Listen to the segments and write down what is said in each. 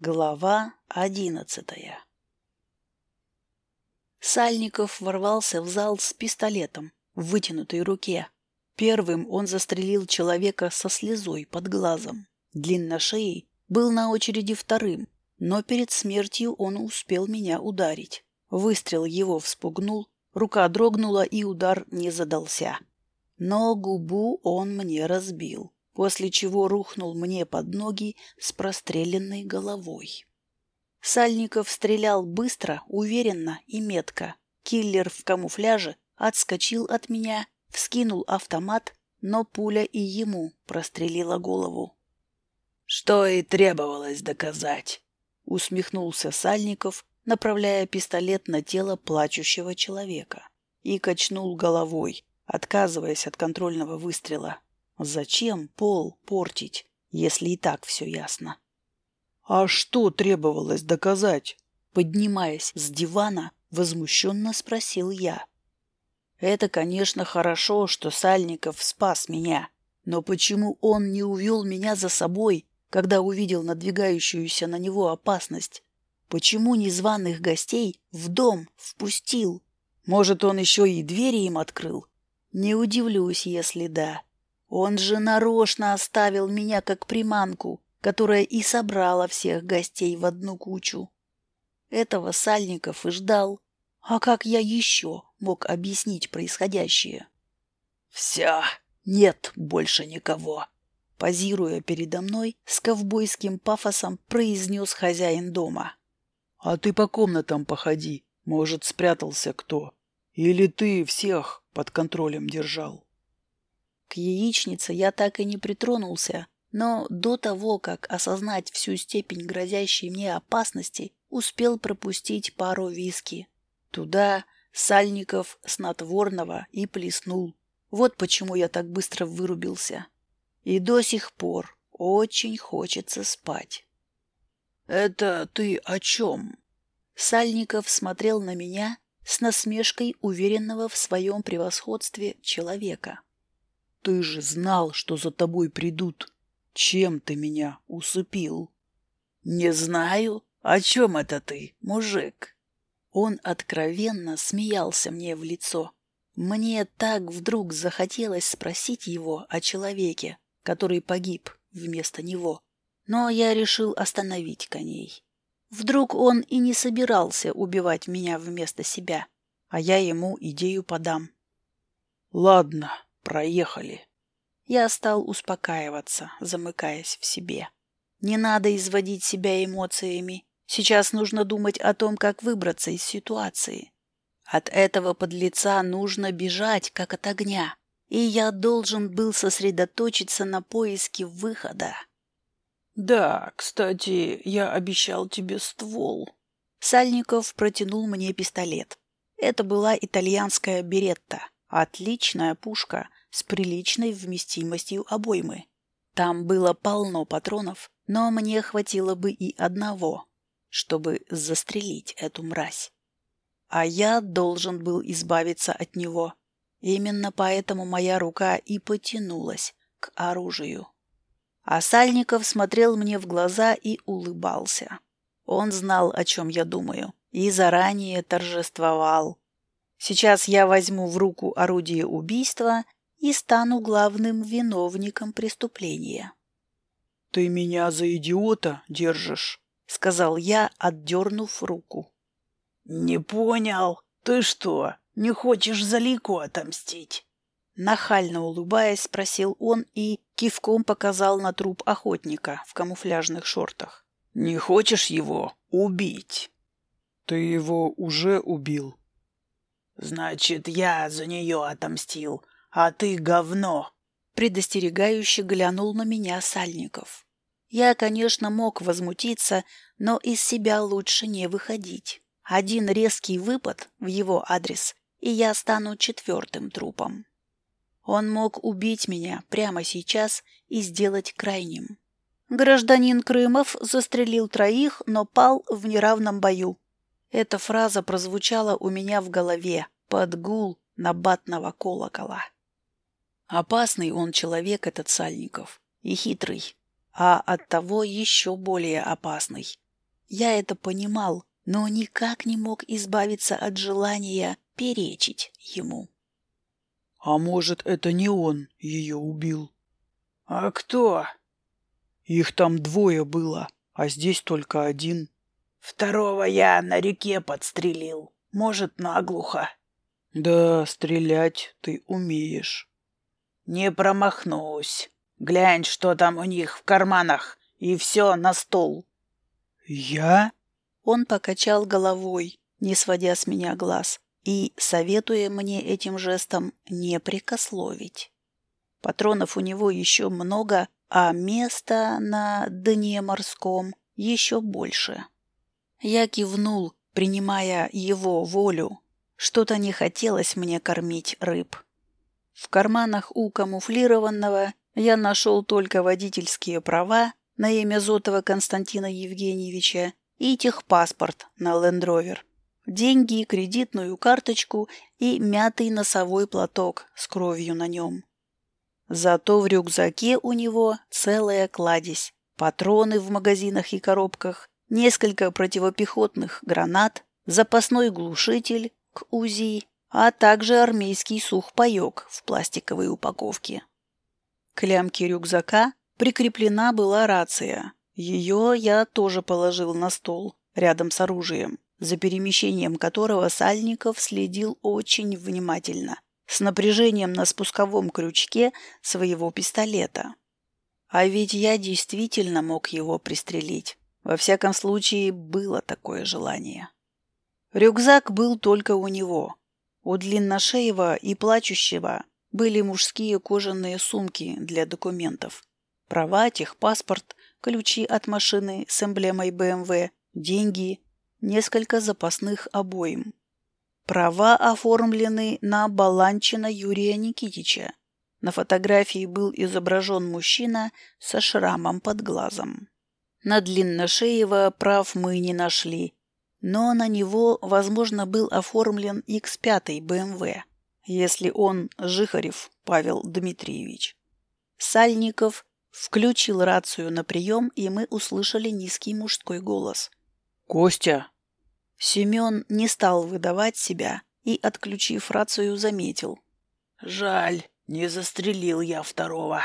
Глава одиннадцатая Сальников ворвался в зал с пистолетом в вытянутой руке. Первым он застрелил человека со слезой под глазом. Длинношеей был на очереди вторым, но перед смертью он успел меня ударить. Выстрел его вспугнул, рука дрогнула, и удар не задался. Но губу он мне разбил после чего рухнул мне под ноги с простреленной головой. Сальников стрелял быстро, уверенно и метко. Киллер в камуфляже отскочил от меня, вскинул автомат, но пуля и ему прострелила голову. «Что и требовалось доказать», — усмехнулся Сальников, направляя пистолет на тело плачущего человека, и качнул головой, отказываясь от контрольного выстрела. Зачем пол портить, если и так все ясно? А что требовалось доказать? Поднимаясь с дивана, возмущенно спросил я. Это, конечно, хорошо, что Сальников спас меня, но почему он не увел меня за собой, когда увидел надвигающуюся на него опасность? Почему незваных гостей в дом впустил? Может, он еще и двери им открыл? Не удивлюсь, если да. Он же нарочно оставил меня как приманку, которая и собрала всех гостей в одну кучу. Этого Сальников и ждал. А как я еще мог объяснить происходящее? «Все, нет больше никого», — позируя передо мной, с ковбойским пафосом произнес хозяин дома. «А ты по комнатам походи, может, спрятался кто. Или ты всех под контролем держал?» К яичнице я так и не притронулся, но до того, как осознать всю степень грозящей мне опасности, успел пропустить пару виски. Туда сальников снотворного и плеснул. Вот почему я так быстро вырубился. И до сих пор очень хочется спать. «Это ты о чем?» Сальников смотрел на меня с насмешкой уверенного в своем превосходстве человека. Ты же знал, что за тобой придут. Чем ты меня усыпил? Не знаю. О чем это ты, мужик? Он откровенно смеялся мне в лицо. Мне так вдруг захотелось спросить его о человеке, который погиб вместо него. Но я решил остановить коней. Вдруг он и не собирался убивать меня вместо себя, а я ему идею подам. Ладно, Проехали. Я стал успокаиваться, замыкаясь в себе. Не надо изводить себя эмоциями. Сейчас нужно думать о том, как выбраться из ситуации. От этого подлеца нужно бежать, как от огня. И я должен был сосредоточиться на поиске выхода. «Да, кстати, я обещал тебе ствол». Сальников протянул мне пистолет. Это была итальянская беретта. Отличная пушка, с приличной вместимостью обоймы. Там было полно патронов, но мне хватило бы и одного, чтобы застрелить эту мразь. А я должен был избавиться от него. Именно поэтому моя рука и потянулась к оружию. А Сальников смотрел мне в глаза и улыбался. Он знал, о чем я думаю, и заранее торжествовал. Сейчас я возьму в руку орудие убийства и стану главным виновником преступления. — Ты меня за идиота держишь? — сказал я, отдернув руку. — Не понял. Ты что, не хочешь за Лику отомстить? Нахально улыбаясь, спросил он и кивком показал на труп охотника в камуфляжных шортах. «Не хочешь его убить?» «Ты его уже убил». «Значит, я за нее отомстил, а ты говно!» Предостерегающе глянул на меня Сальников. Я, конечно, мог возмутиться, но из себя лучше не выходить. Один резкий выпад в его адрес, и я стану четвертым трупом. Он мог убить меня прямо сейчас и сделать крайним. Гражданин Крымов застрелил троих, но пал в неравном бою. Эта фраза прозвучала у меня в голове под гул набатного колокола. Опасный он человек, этот Сальников, и хитрый, а оттого еще более опасный, Я это понимал, но никак не мог избавиться от желания перечить ему. А может, это не он ее убил? А кто? Их там двое было, а здесь только один. Второго я на реке подстрелил. Может, наглухо. Да, стрелять ты умеешь. Не промахнусь. Глянь, что там у них в карманах, и все на стол. Я? Он покачал головой, не сводя с меня глаз, и советуя мне этим жестом не прикословить. Патронов у него еще много, а места на дне морском еще больше. Я кивнул, принимая его волю. Что-то не хотелось мне кормить рыб. В карманах у камуфлированного я нашел только водительские права на имя Зотова Константина Евгеньевича и техпаспорт на лендровер, деньги, кредитную карточку и мятый носовой платок с кровью на нем. Зато в рюкзаке у него целая кладезь, патроны в магазинах и коробках, несколько противопехотных гранат, запасной глушитель к УЗИ, а также армейский сухпайок в пластиковой упаковке. К лямке рюкзака прикреплена была рация. Ее я тоже положил на стол, рядом с оружием, за перемещением которого Сальников следил очень внимательно, с напряжением на спусковом крючке своего пистолета. А ведь я действительно мог его пристрелить. Во всяком случае, было такое желание. Рюкзак был только у него. У длинношеего и плачущего были мужские кожаные сумки для документов. Права, техпаспорт, ключи от машины с эмблемой БМВ, деньги, несколько запасных обоим. Права оформлены на Баланчина Юрия Никитича. На фотографии был изображен мужчина со шрамом под глазом. На длинношеего прав мы не нашли, но на него, возможно, был оформлен X5 БМВ, если он Жихарев Павел Дмитриевич. Сальников включил рацию на прием, и мы услышали низкий мужской голос. «Костя!» Семен не стал выдавать себя и, отключив рацию, заметил. «Жаль, не застрелил я второго».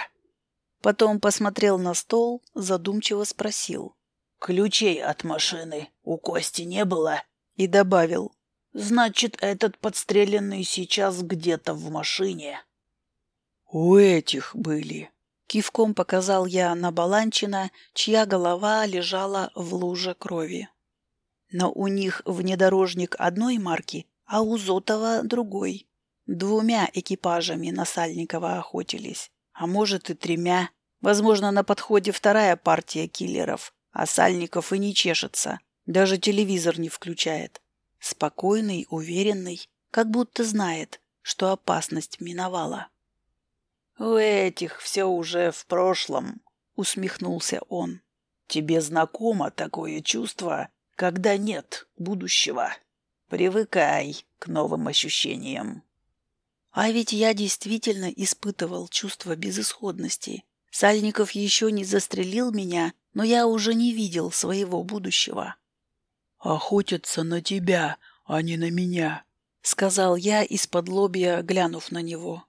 Потом посмотрел на стол, задумчиво спросил. «Ключей от машины у Кости не было?» И добавил. «Значит, этот подстреленный сейчас где-то в машине». «У этих были». Кивком показал я на Баланчина, чья голова лежала в луже крови. Но у них внедорожник одной марки, а у Зотова другой. Двумя экипажами на Сальникова охотились а может и тремя. Возможно, на подходе вторая партия киллеров, а Сальников и не чешется, даже телевизор не включает. Спокойный, уверенный, как будто знает, что опасность миновала. «У этих все уже в прошлом», — усмехнулся он. «Тебе знакомо такое чувство, когда нет будущего. Привыкай к новым ощущениям». А ведь я действительно испытывал чувство безысходности. Сальников еще не застрелил меня, но я уже не видел своего будущего. «Охотятся на тебя, а не на меня», — сказал я из-под лобья, глянув на него.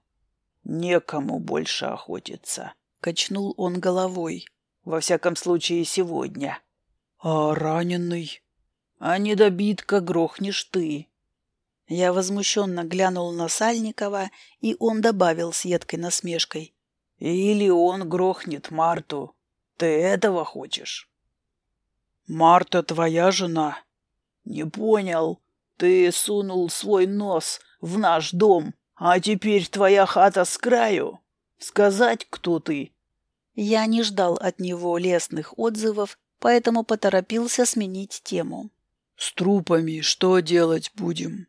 «Некому больше охотиться», — качнул он головой. «Во всяком случае, сегодня». «А раненый?» «А недобитка грохнешь ты», я возмущенно глянул на Сальникова, и он добавил с едкой насмешкой. «Или он грохнет Марту. Ты этого хочешь?» «Марта твоя жена?» «Не понял. Ты сунул свой нос в наш дом, а теперь твоя хата с краю. Сказать, кто ты?» Я не ждал от него лестных отзывов, поэтому поторопился сменить тему. «С трупами что делать будем?»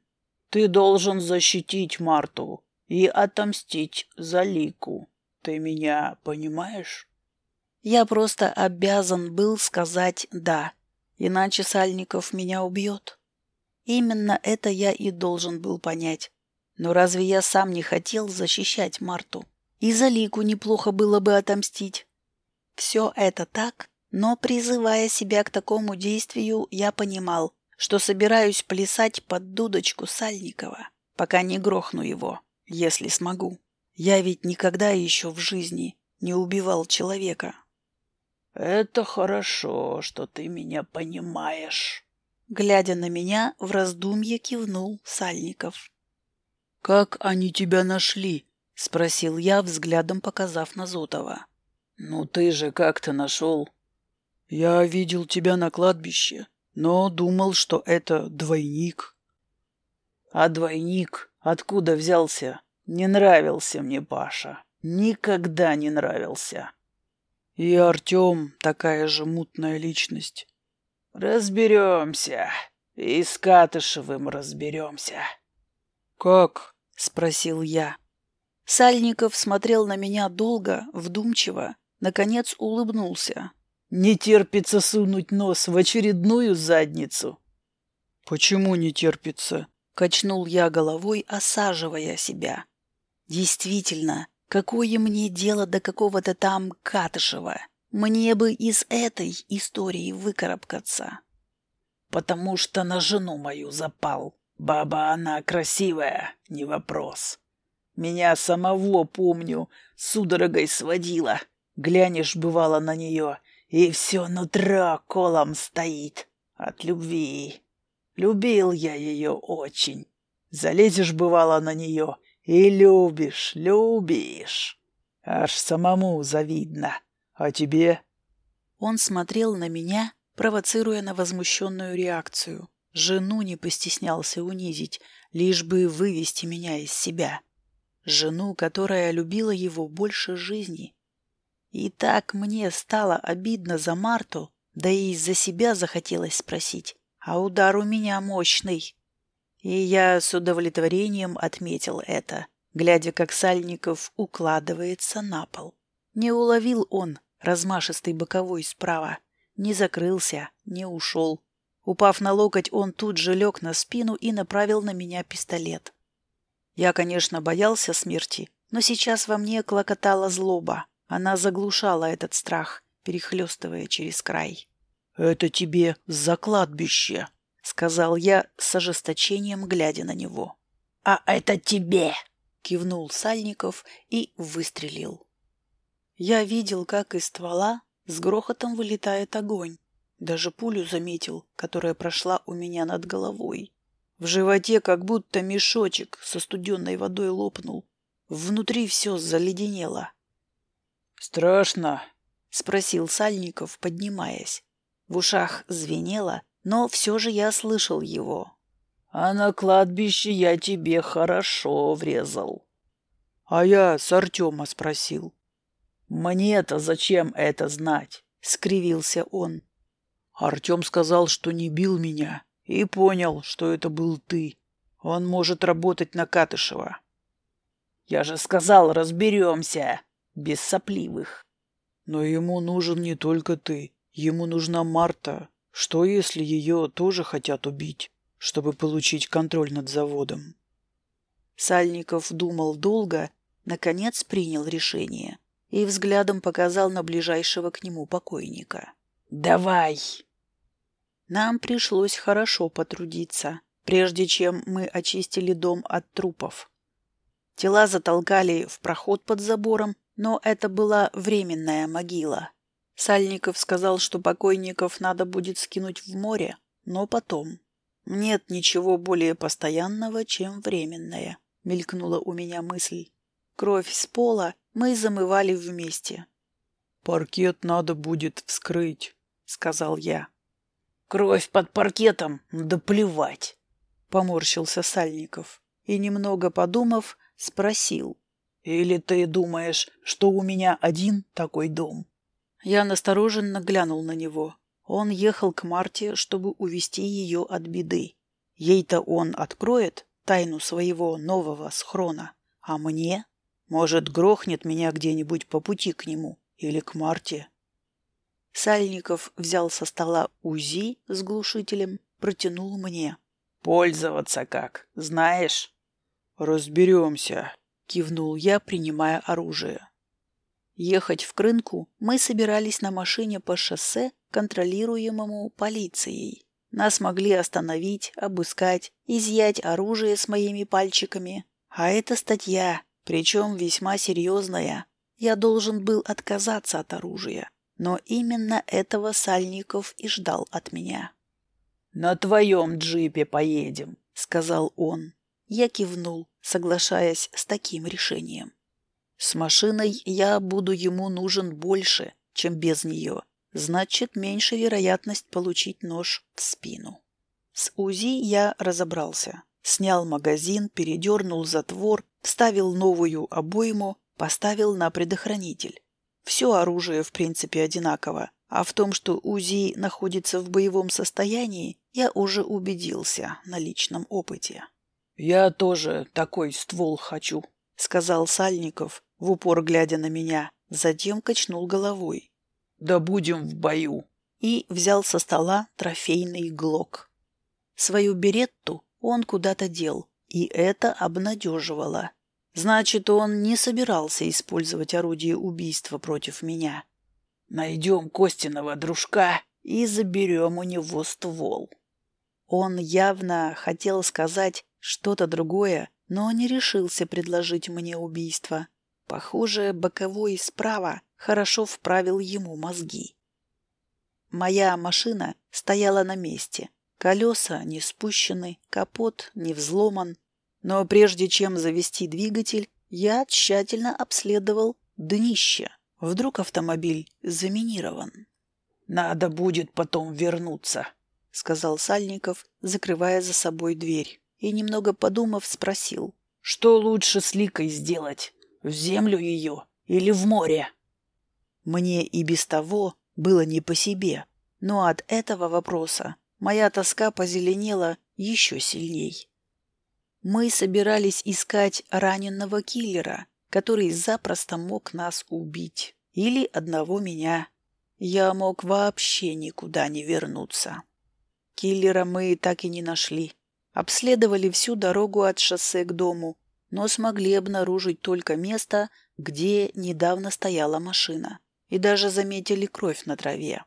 Ты должен защитить Марту и отомстить за Лику. Ты меня понимаешь? Я просто обязан был сказать «да», иначе Сальников меня убьет. Именно это я и должен был понять. Но разве я сам не хотел защищать Марту? И за Лику неплохо было бы отомстить. Все это так, Но, призывая себя к такому действию, я понимал, что собираюсь плясать под дудочку Сальникова, пока не грохну его, если смогу. Я ведь никогда еще в жизни не убивал человека. «Это хорошо, что ты меня понимаешь», — глядя на меня, в раздумье кивнул Сальников. «Как они тебя нашли?» — спросил я, взглядом показав на Зотова. «Ну ты же как-то нашел». «Я видел тебя на кладбище, но думал, что это двойник». «А двойник откуда взялся? Не нравился мне Паша. Никогда не нравился». И Артем такая же мутная личность. Разберемся. И с Катышевым разберемся. Как? Спросил я. Сальников смотрел на меня долго, вдумчиво, наконец улыбнулся. Не терпится сунуть нос в очередную задницу. Почему не терпится? Качнул я головой, осаживая себя. Действительно, Какое мне дело до какого-то там Катышева? Мне бы из этой истории выкарабкаться. Потому что на жену мою запал. Баба она красивая, не вопрос. Меня самого, помню, судорогой сводила. Глянешь, бывало, на нее, и все нутро колом стоит. От любви. Любил я ее очень. Залезешь, бывало, на нее, и любишь, любишь. Аж самому завидно. А тебе? Он смотрел на меня, провоцируя на возмущенную реакцию. Жену не постеснялся унизить, лишь бы вывести меня из себя. Жену, которая любила его больше жизни. И так мне стало обидно за Марту, да и из-за себя захотелось спросить. А удар у меня мощный. И я с удовлетворением отметил это, глядя, как Сальников укладывается на пол. Не уловил он размашистый боковой справа, не закрылся, не ушел. Упав на локоть, он тут же лег на спину и направил на меня пистолет. Я, конечно, боялся смерти, но сейчас во мне клокотала злоба. Она заглушала этот страх, перехлестывая через край. «Это тебе за кладбище!» — сказал я с ожесточением, глядя на него. «А это тебе!» — кивнул Сальников и выстрелил. Я видел, как из ствола с грохотом вылетает огонь. Даже пулю заметил, которая прошла у меня над головой. В животе как будто мешочек со студенной водой лопнул. Внутри все заледенело. «Страшно?» — спросил Сальников, поднимаясь. В ушах звенело, но все же я слышал его. «А на кладбище я тебе хорошо врезал». «А я с Артема спросил». «Мне-то зачем это знать?» — скривился он. Артем сказал, что не бил меня, и понял, что это был ты. Он может работать на Катышева. «Я же сказал, разберемся!» Без сопливых. Но ему нужен не только ты. Ему нужна Марта. Что, если ее тоже хотят убить, чтобы получить контроль над заводом? Сальников думал долго, наконец принял решение и взглядом показал на ближайшего к нему покойника. «Давай!» Нам пришлось хорошо потрудиться, прежде чем мы очистили дом от трупов. Тела затолкали в проход под забором, но это была временная могила. Сальников сказал, что покойников надо будет скинуть в море, но потом. Нет ничего более постоянного, чем временное, мелькнула у меня мысль. Кровь с пола мы замывали вместе. Паркет надо будет вскрыть, сказал я. Кровь под паркетом, да плевать, поморщился Сальников и, немного подумав, спросил. Или ты думаешь, что у меня один такой дом? Я настороженно глянул на него. Он ехал к Марте, чтобы увести ее от беды. Ей-то он откроет тайну своего нового схрона. А мне? Может, грохнет меня где-нибудь по пути к нему или к Марте? Сальников взял со стола УЗИ с глушителем, протянул мне. «Пользоваться как, знаешь?» «Разберемся», — кивнул я, принимая оружие. Ехать в Крынку мы собирались на машине по шоссе, контролируемому полицией. Нас могли остановить, обыскать, изъять оружие с моими пальчиками. А это статья, причем весьма серьезная. Я должен был отказаться от оружия. Но именно этого Сальников и ждал от меня. «На твоем джипе поедем», — сказал он. Я кивнул, соглашаясь с таким решением. С машиной я буду ему нужен больше, чем без нее. Значит, меньше вероятность получить нож в спину. С УЗИ я разобрался. Снял магазин, передернул затвор, вставил новую обойму, поставил на предохранитель. Все оружие, в принципе, одинаково, а в том, что УЗИ находится в боевом состоянии, я уже убедился на личном опыте. «Я тоже такой ствол хочу», — сказал Сальников, в упор глядя на меня, затем качнул головой. «Да будем в бою!» И взял со стола трофейный глок. Свою беретту он куда-то дел, и это обнадеживало. Значит, он не собирался использовать орудие убийства против меня. «Найдем Костиного дружка и заберем у него ствол». Он явно хотел сказать что-то другое, но не решился предложить мне убийство. Похоже, боковой справа хорошо вправил ему мозги. Моя машина стояла на месте. Колеса не спущены, капот не взломан. Но прежде чем завести двигатель, я тщательно обследовал днище. Вдруг автомобиль заминирован. «Надо будет потом вернуться», — сказал Сальников, закрывая за собой дверь. И, немного подумав, спросил. «Что лучше с Ликой сделать? В землю ее или в море? Мне и без того было не по себе, но от этого вопроса моя тоска позеленела еще сильней. Мы собирались искать раненого киллера, который запросто мог нас убить. Или одного меня. Я мог вообще никуда не вернуться. Киллера мы так и не нашли. Обследовали всю дорогу от шоссе к дому, но смогли обнаружить только место, где недавно стояла машина. И даже заметили кровь на траве.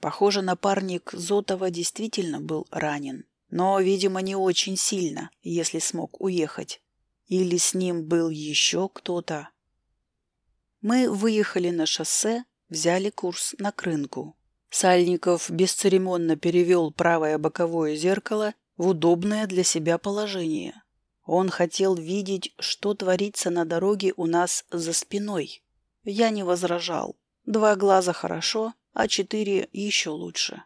Похоже, напарник Зотова действительно был ранен. Но, видимо, не очень сильно, если смог уехать. Или с ним был еще кто-то. Мы выехали на шоссе, взяли курс на Крынку. Сальников бесцеремонно перевел правое боковое зеркало в удобное для себя положение. Он хотел видеть, что творится на дороге у нас за спиной. Я не возражал. Два глаза хорошо, а четыре еще лучше.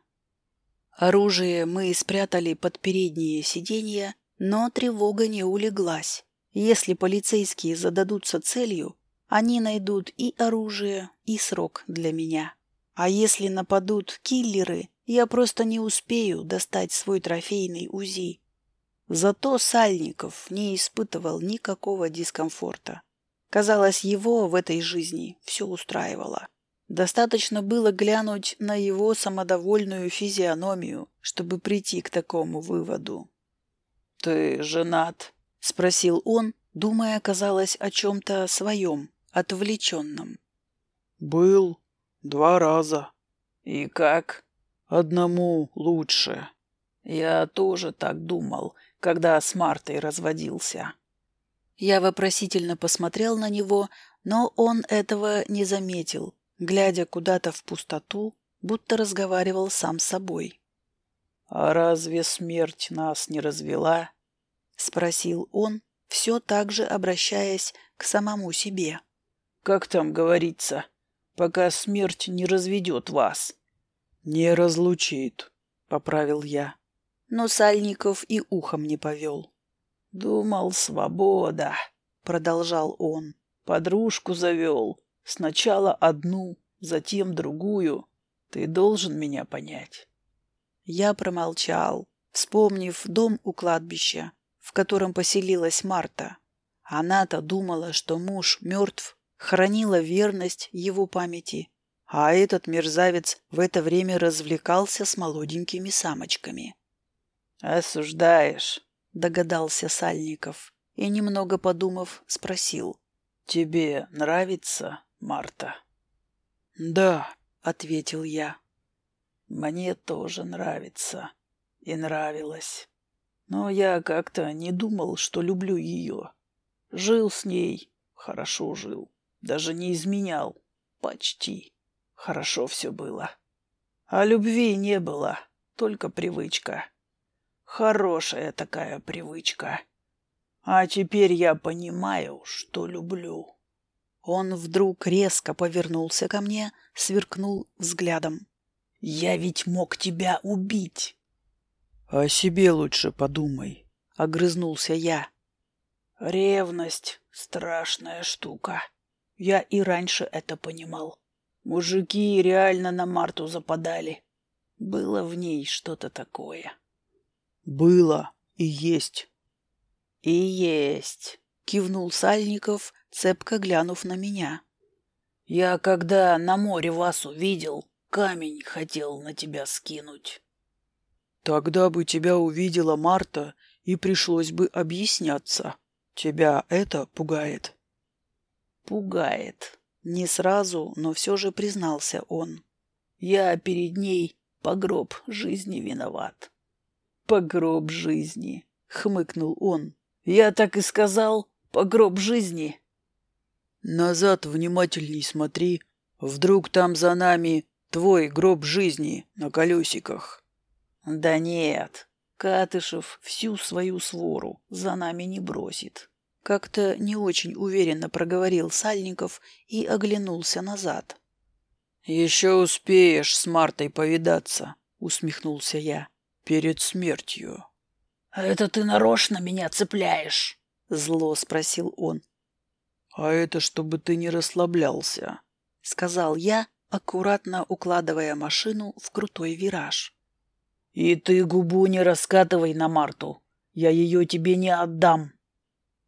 Оружие мы спрятали под передние сиденья, но тревога не улеглась. Если полицейские зададутся целью, они найдут и оружие, и срок для меня. А если нападут киллеры, я просто не успею достать свой трофейный УЗИ. Зато Сальников не испытывал никакого дискомфорта. Казалось, его в этой жизни все устраивало. Достаточно было глянуть на его самодовольную физиономию, чтобы прийти к такому выводу. «Ты женат?» — спросил он, думая, казалось, о чем-то своем, отвлеченном. «Был. Два раза». «И как?» «Одному лучше». «Я тоже так думал, когда с Мартой разводился. Я вопросительно посмотрел на него, но он этого не заметил, глядя куда-то в пустоту, будто разговаривал сам с собой. «А разве смерть нас не развела?» — спросил он, все так же обращаясь к самому себе. «Как там говорится, пока смерть не разведет вас?» «Не разлучит», — поправил я но Сальников и ухом не повел. «Думал, свобода», — продолжал он. «Подружку завел. Сначала одну, затем другую. Ты должен меня понять». Я промолчал, вспомнив дом у кладбища, в котором поселилась Марта. Она-то думала, что муж мертв, хранила верность его памяти, а этот мерзавец в это время развлекался с молоденькими самочками. «Осуждаешь», — догадался Сальников и, немного подумав, спросил. «Тебе нравится, Марта?» «Да», — ответил я. «Мне тоже нравится. И нравилось. Но я как-то не думал, что люблю ее. Жил с ней, хорошо жил. Даже не изменял. Почти. Хорошо все было. А любви не было, только привычка. Хорошая такая привычка. А теперь я понимаю, что люблю. Он вдруг резко повернулся ко мне, сверкнул взглядом. «Я ведь мог тебя убить!» «О себе лучше подумай», — огрызнулся я. «Ревность — страшная штука. Я и раньше это понимал. Мужики реально на Марту западали. Было в ней что-то такое». «Было и есть». «И есть», — кивнул Сальников, цепко глянув на меня. «Я, когда на море вас увидел, камень хотел на тебя скинуть». «Тогда бы тебя увидела Марта, и пришлось бы объясняться. Тебя это пугает?» «Пугает». Не сразу, но все же признался он. «Я перед ней по гроб жизни виноват». «По гроб жизни», — хмыкнул он. «Я так и сказал, по гроб жизни». Назад внимательней смотри. Вдруг там за нами твой гроб жизни на колесиках. Да нет, Катышев всю свою свору за нами не бросит. Как-то не очень уверенно проговорил Сальников и оглянулся назад. «Еще успеешь с Мартой повидаться», — усмехнулся я. «Перед смертью». «Это ты нарочно меня цепляешь?» — зло спросил он. «А это чтобы ты не расслаблялся», — сказал я, аккуратно укладывая машину в крутой вираж. «И ты губу не раскатывай на Марту. Я ее тебе не отдам».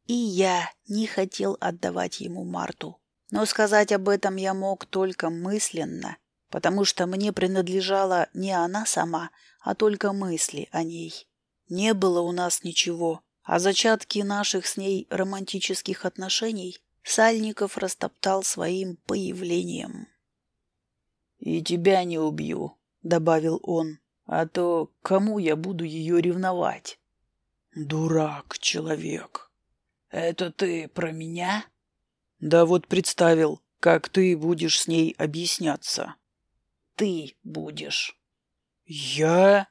И я не хотел отдавать ему Марту. Но сказать об этом я мог только мысленно, потому что мне принадлежала не она сама, а только мысли о ней. Не было у нас ничего, а зачатки наших с ней романтических отношений Сальников растоптал своим появлением. «И тебя не убью», — добавил он, — «а то кому я буду ее ревновать?» «Дурак, человек». «Это ты про меня?» «Да вот представил, как ты будешь с ней объясняться». «Ты будешь». «Я?»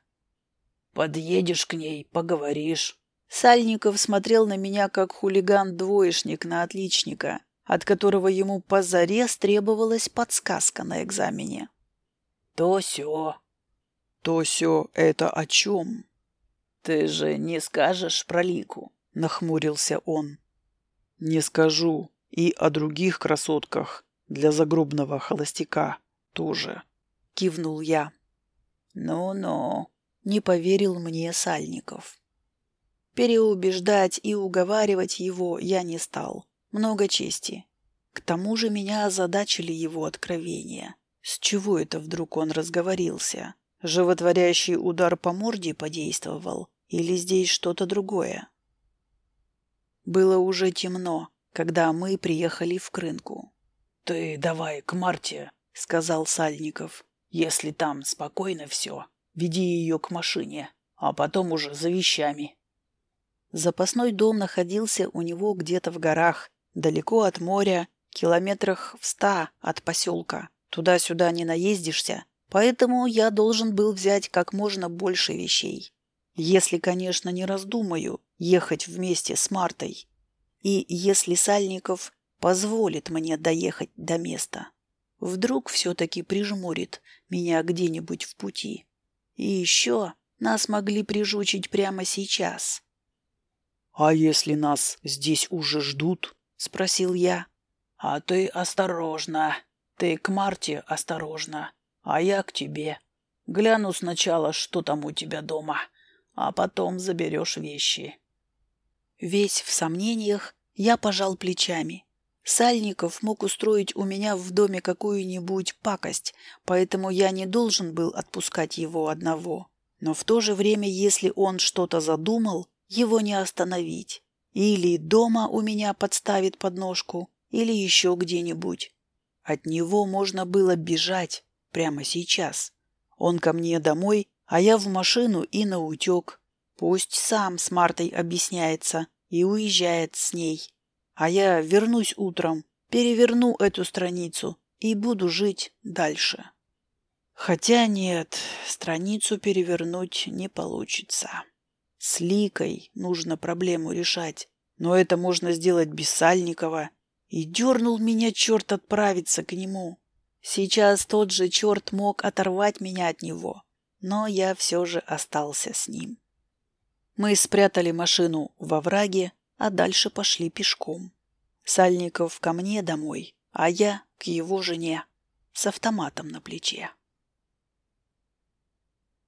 «Подъедешь к ней, поговоришь». Сальников смотрел на меня, как хулиган-двоечник на отличника, от которого ему позарез требовалась подсказка на экзамене. «То-сё». «То-сё — это о чем?» «Ты же не скажешь про Лику», — нахмурился он. «Не скажу. И о других красотках для загробного холостяка тоже», — кивнул я. «Ну-ну», — не поверил мне Сальников. Переубеждать и уговаривать его я не стал. Много чести. К тому же меня озадачили его откровения. С чего это вдруг он разговорился? Животворящий удар по морде подействовал? Или здесь что-то другое? Было уже темно, когда мы приехали в Крынку. «Ты давай к Марте», — сказал Сальников. «Если там спокойно все, веди ее к машине, а потом уже за вещами». Запасной дом находился у него где-то в горах, далеко от моря, километрах в ста от поселка. Туда-сюда не наездишься, поэтому я должен был взять как можно больше вещей. Если, конечно, не раздумаю ехать вместе с Мартой. И если Сальников позволит мне доехать до места. Вдруг все-таки прижмурит меня где-нибудь в пути. И еще нас могли прижучить прямо сейчас. «А если нас здесь уже ждут?» — спросил я. «А ты осторожно. Ты к Марте осторожно, а я к тебе. Гляну сначала, что там у тебя дома, а потом заберешь вещи». Весь в сомнениях, я пожал плечами. Сальников мог устроить у меня в доме какую-нибудь пакость, поэтому я не должен был отпускать его одного. Но в то же время, если он что-то задумал, его не остановить. Или дома у меня подставит подножку, или еще где-нибудь. От него можно было бежать прямо сейчас. Он ко мне домой, а я в машину и на утек. Пусть сам с Мартой объясняется и уезжает с ней. А я вернусь утром, переверну эту страницу и буду жить дальше. Хотя нет, страницу перевернуть не получится. С Ликой нужно проблему решать, но это можно сделать без Сальникова. И дернул меня черт отправиться к нему. Сейчас тот же черт мог оторвать меня от него, но я все же остался с ним. Мы спрятали машину во враге, а дальше пошли пешком. Сальников ко мне домой, а я к его жене с автоматом на плече.